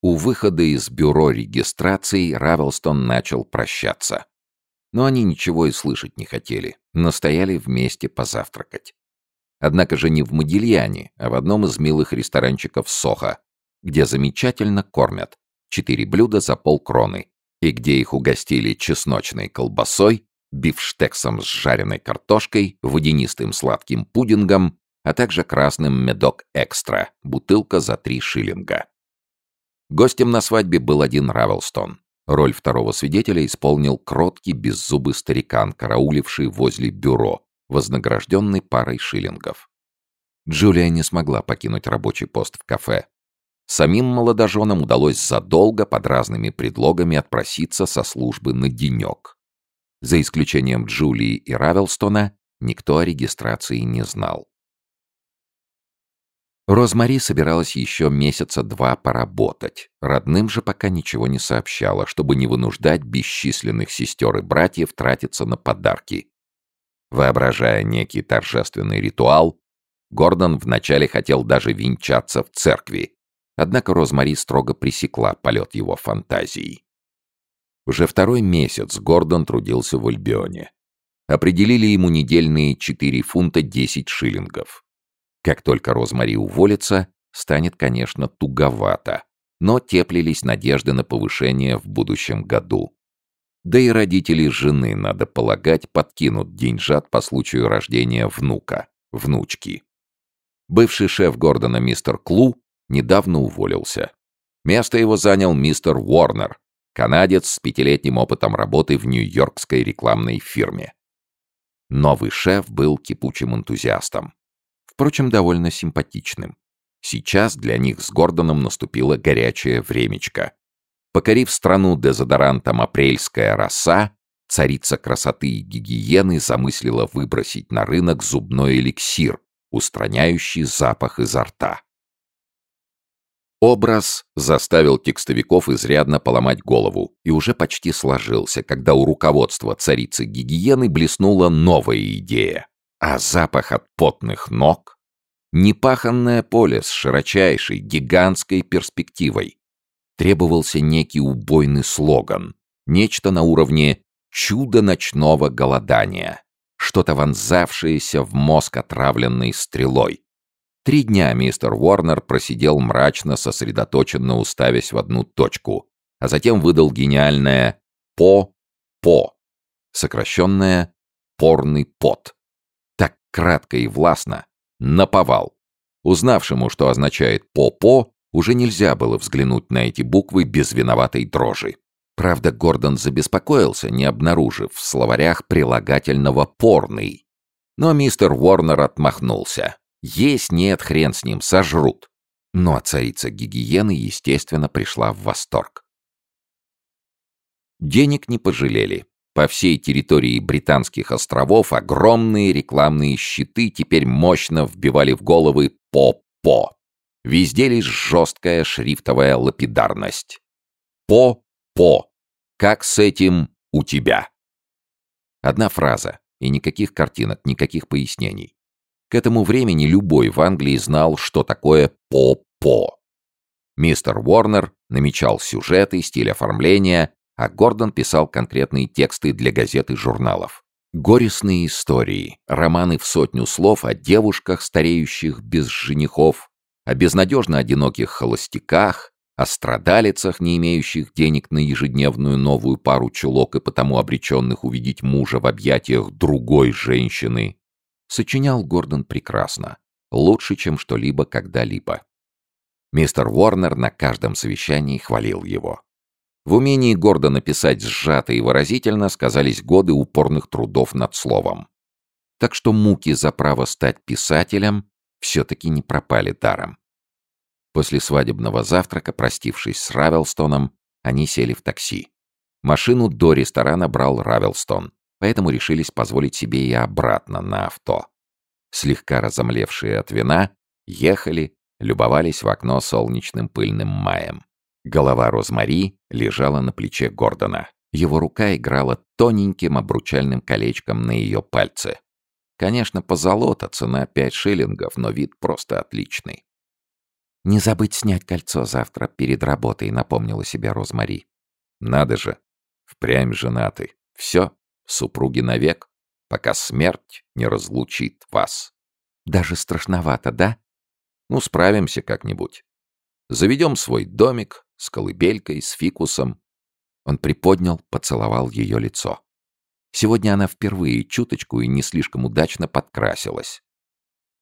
У выхода из бюро регистрации Равелстон начал прощаться. Но они ничего и слышать не хотели, настояли вместе позавтракать. Однако же не в Модильяне, а в одном из милых ресторанчиков Соха, где замечательно кормят. Четыре блюда за полкроны. И где их угостили чесночной колбасой, бифштексом с жареной картошкой, водянистым сладким пудингом, а также красным медок экстра, бутылка за три шиллинга. Гостем на свадьбе был один Равелстон. Роль второго свидетеля исполнил кроткий, беззубый старикан, карауливший возле бюро, вознагражденный парой шиллингов. Джулия не смогла покинуть рабочий пост в кафе. Самим молодоженам удалось задолго под разными предлогами отпроситься со службы на денек. За исключением Джулии и Равелстона, никто о регистрации не знал. Розмари собиралась еще месяца два поработать. Родным же пока ничего не сообщала, чтобы не вынуждать бесчисленных сестер и братьев тратиться на подарки. Воображая некий торжественный ритуал, Гордон вначале хотел даже венчаться в церкви, однако Розмари строго пресекла полет его фантазии. Уже второй месяц Гордон трудился в Альбионе. Определили ему недельные 4 фунта 10 шиллингов. Как только Розмари уволится, станет, конечно, туговато, но теплились надежды на повышение в будущем году. Да и родители жены, надо полагать, подкинут деньжат по случаю рождения внука, внучки. Бывший шеф Гордона мистер Клу недавно уволился. Место его занял мистер Уорнер, канадец с пятилетним опытом работы в нью-йоркской рекламной фирме. Новый шеф был кипучим энтузиастом впрочем, довольно симпатичным. Сейчас для них с Гордоном наступило горячее времечко. Покорив страну дезодорантом «Апрельская роса», царица красоты и гигиены замыслила выбросить на рынок зубной эликсир, устраняющий запах изо рта. Образ заставил текстовиков изрядно поломать голову и уже почти сложился, когда у руководства царицы гигиены блеснула новая идея. А запах от потных ног — непаханное поле с широчайшей, гигантской перспективой. Требовался некий убойный слоган, нечто на уровне «чудо ночного голодания», что-то вонзавшееся в мозг отравленной стрелой. Три дня мистер Уорнер просидел мрачно, сосредоточенно уставясь в одну точку, а затем выдал гениальное «по-по», сокращенное «порный пот» кратко и властно, наповал. Узнавшему, что означает «по-по», уже нельзя было взглянуть на эти буквы без виноватой дрожи. Правда, Гордон забеспокоился, не обнаружив в словарях прилагательного «порный». Но мистер Уорнер отмахнулся. Есть нет, хрен с ним, сожрут. Но царица гигиены, естественно, пришла в восторг. Денег не пожалели. По всей территории Британских островов огромные рекламные щиты теперь мощно вбивали в головы «по-по». Везде лишь жесткая шрифтовая лапидарность. «По-по». Как с этим у тебя? Одна фраза, и никаких картинок, никаких пояснений. К этому времени любой в Англии знал, что такое «по-по». Мистер Уорнер намечал сюжеты, стиль оформления, а Гордон писал конкретные тексты для газет и журналов. Горестные истории, романы в сотню слов о девушках, стареющих без женихов, о безнадежно одиноких холостяках, о страдалицах, не имеющих денег на ежедневную новую пару чулок и потому обреченных увидеть мужа в объятиях другой женщины. Сочинял Гордон прекрасно, лучше, чем что-либо когда-либо. Мистер Уорнер на каждом совещании хвалил его. В умении гордо написать сжато и выразительно сказались годы упорных трудов над словом. Так что муки за право стать писателем все-таки не пропали даром. После свадебного завтрака, простившись с Равелстоном, они сели в такси. Машину до ресторана брал Равелстон, поэтому решились позволить себе и обратно на авто. Слегка разомлевшие от вина, ехали, любовались в окно солнечным пыльным маем. Голова Розмари лежала на плече Гордона. Его рука играла тоненьким обручальным колечком на ее пальце. Конечно, позолота, цена пять шиллингов, но вид просто отличный. «Не забыть снять кольцо завтра перед работой», — напомнила себе Розмари. «Надо же! Впрямь женаты. Все, супруги навек, пока смерть не разлучит вас». «Даже страшновато, да?» «Ну, справимся как-нибудь. Заведем свой домик с колыбелькой, с фикусом». Он приподнял, поцеловал ее лицо. Сегодня она впервые чуточку и не слишком удачно подкрасилась.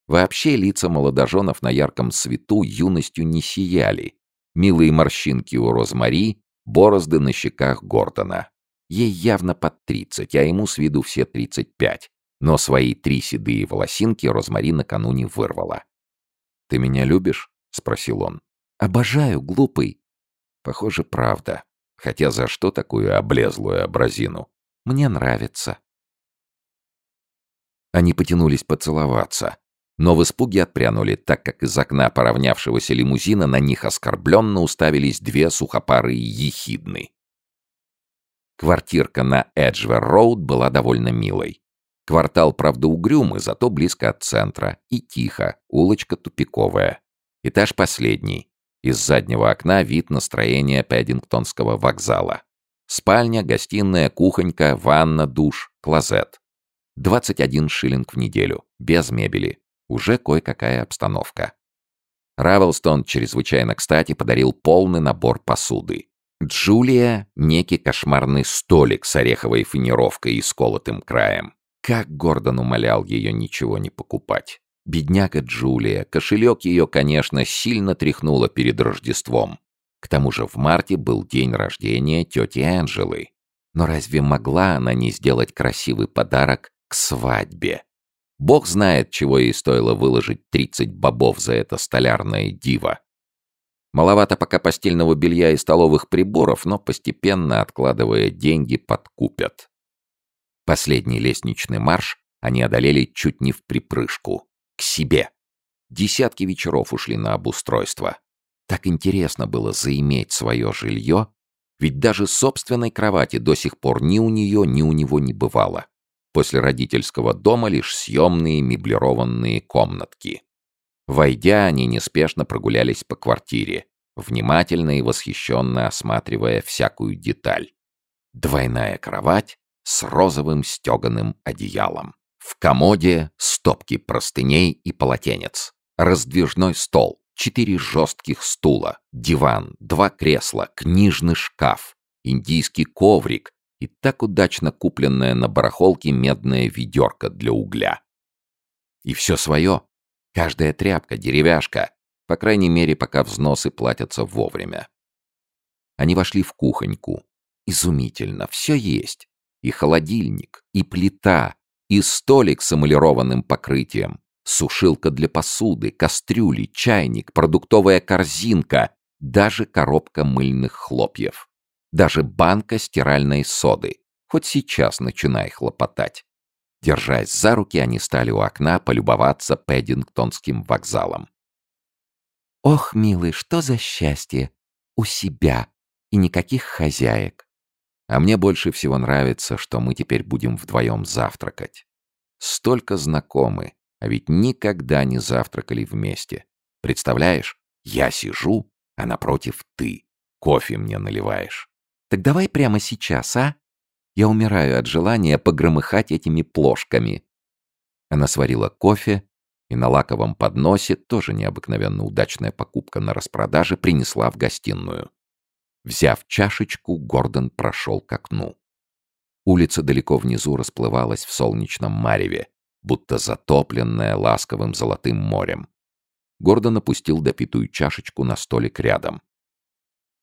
Вообще лица молодоженов на ярком свету юностью не сияли. Милые морщинки у Розмари, борозды на щеках Гордона. Ей явно под тридцать, а ему с виду все тридцать пять. Но свои три седые волосинки Розмари накануне вырвала. «Ты меня любишь?» — спросил он. «Обожаю, глупый». Похоже, правда. Хотя за что такую облезлую образину? Мне нравится. Они потянулись поцеловаться, но в испуге отпрянули, так как из окна поравнявшегося лимузина на них оскорбленно уставились две сухопарые ехидны. Квартирка на Эджвер-Роуд была довольно милой. Квартал, правда, угрюмый, зато близко от центра. И тихо, улочка тупиковая. Этаж последний. Из заднего окна вид на строение Пэддингтонского вокзала. Спальня, гостиная, кухонька, ванна, душ, клозет. 21 шиллинг в неделю, без мебели. Уже кое-какая обстановка. Равелстон чрезвычайно кстати подарил полный набор посуды. Джулия — некий кошмарный столик с ореховой фанеровкой и сколотым краем. Как Гордон умолял ее ничего не покупать. Бедняга Джулия, кошелек ее, конечно, сильно тряхнуло перед Рождеством. К тому же в марте был день рождения тети Анжелы. Но разве могла она не сделать красивый подарок к свадьбе? Бог знает, чего ей стоило выложить 30 бобов за это столярное диво. Маловато пока постельного белья и столовых приборов, но постепенно, откладывая деньги, подкупят. Последний лестничный марш они одолели чуть не в припрыжку. К себе. Десятки вечеров ушли на обустройство. Так интересно было заиметь свое жилье, ведь даже собственной кровати до сих пор ни у нее, ни у него не бывало. После родительского дома лишь съемные меблированные комнатки. Войдя, они неспешно прогулялись по квартире, внимательно и восхищенно осматривая всякую деталь. Двойная кровать с розовым стеганым одеялом. В комоде стопки простыней и полотенец. Раздвижной стол, четыре жестких стула, диван, два кресла, книжный шкаф, индийский коврик и так удачно купленная на барахолке медная ведерко для угля. И все свое. Каждая тряпка, деревяшка. По крайней мере, пока взносы платятся вовремя. Они вошли в кухоньку. Изумительно, все есть. И холодильник, и плита, и столик с эмалированным покрытием, сушилка для посуды, кастрюли, чайник, продуктовая корзинка, даже коробка мыльных хлопьев. Даже банка стиральной соды. Хоть сейчас начинай хлопотать. Держась за руки, они стали у окна полюбоваться Пэддингтонским вокзалом. «Ох, милый, что за счастье! У себя! И никаких хозяек! А мне больше всего нравится, что мы теперь будем вдвоем завтракать. Столько знакомы, а ведь никогда не завтракали вместе. Представляешь, я сижу, а напротив ты. Кофе мне наливаешь. Так давай прямо сейчас, а? Я умираю от желания погромыхать этими плошками. Она сварила кофе и на лаковом подносе, тоже необыкновенно удачная покупка на распродаже, принесла в гостиную. Взяв чашечку, Гордон прошел к окну. Улица далеко внизу расплывалась в солнечном мареве, будто затопленная ласковым золотым морем. Гордон опустил допитую чашечку на столик рядом.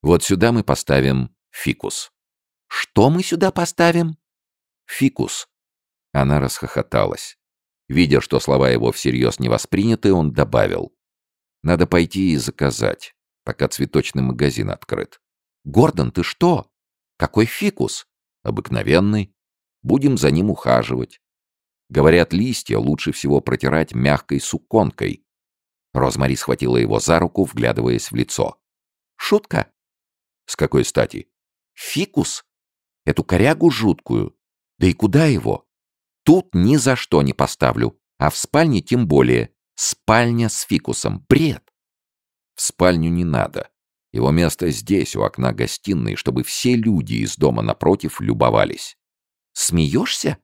«Вот сюда мы поставим фикус». «Что мы сюда поставим?» «Фикус». Она расхохоталась. Видя, что слова его всерьез не восприняты, он добавил. «Надо пойти и заказать, пока цветочный магазин открыт. «Гордон, ты что? Какой фикус?» «Обыкновенный. Будем за ним ухаживать. Говорят, листья лучше всего протирать мягкой суконкой». Розмари схватила его за руку, вглядываясь в лицо. «Шутка?» «С какой стати?» «Фикус? Эту корягу жуткую. Да и куда его? Тут ни за что не поставлю, а в спальне тем более. Спальня с фикусом. Бред!» В спальню не надо. Его место здесь, у окна гостиной, чтобы все люди из дома напротив любовались. Смеешься?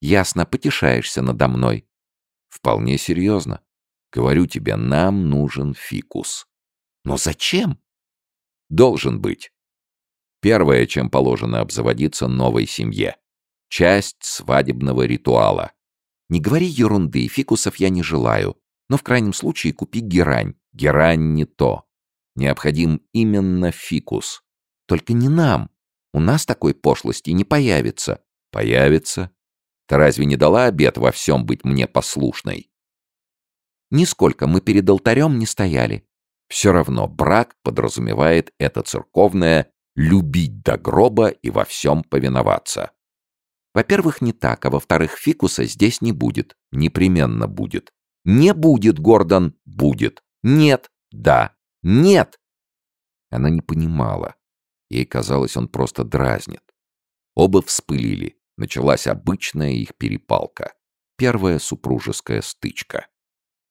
Ясно, потешаешься надо мной. Вполне серьезно. Говорю тебе, нам нужен фикус. Но зачем? Должен быть. Первое, чем положено обзаводиться новой семье. Часть свадебного ритуала. Не говори ерунды, фикусов я не желаю. Но в крайнем случае купи герань. Герань не то. Необходим именно фикус. Только не нам. У нас такой пошлости не появится. Появится. Ты разве не дала обет во всем быть мне послушной? Нисколько мы перед алтарем не стояли. Все равно брак подразумевает это церковное «любить до гроба и во всем повиноваться». Во-первых, не так, а во-вторых, фикуса здесь не будет. Непременно будет. Не будет, Гордон. Будет. Нет. Да. Нет!» Она не понимала. Ей казалось, он просто дразнит. Оба вспылили. Началась обычная их перепалка. Первая супружеская стычка.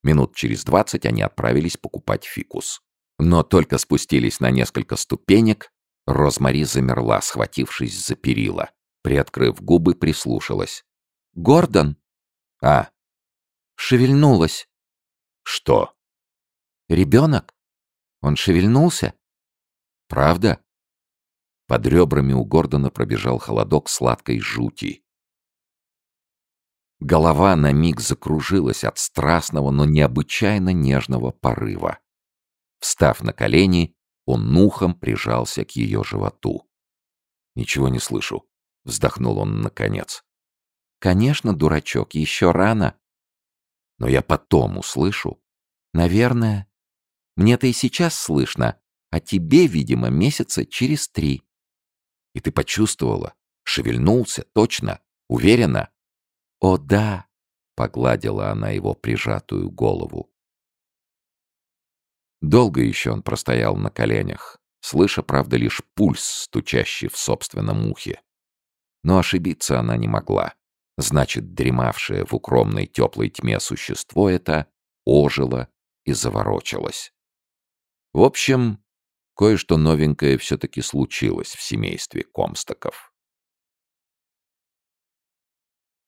Минут через двадцать они отправились покупать фикус. Но только спустились на несколько ступенек, Розмари замерла, схватившись за перила. Приоткрыв губы, прислушалась. «Гордон?» «А?» «Шевельнулась». «Что?» «Ребенок?» Он шевельнулся? Правда? Под ребрами у Гордона пробежал холодок сладкой жути. Голова на миг закружилась от страстного, но необычайно нежного порыва. Встав на колени, он нухом прижался к ее животу. «Ничего не слышу», — вздохнул он наконец. «Конечно, дурачок, еще рано». «Но я потом услышу». «Наверное», мне-то и сейчас слышно, а тебе, видимо, месяца через три. И ты почувствовала? Шевельнулся, точно? Уверена? О, да, погладила она его прижатую голову. Долго еще он простоял на коленях, слыша, правда, лишь пульс, стучащий в собственном ухе. Но ошибиться она не могла. Значит, дремавшее в укромной теплой тьме существо это ожило и заворочилось. В общем, кое-что новенькое все-таки случилось в семействе Комстоков.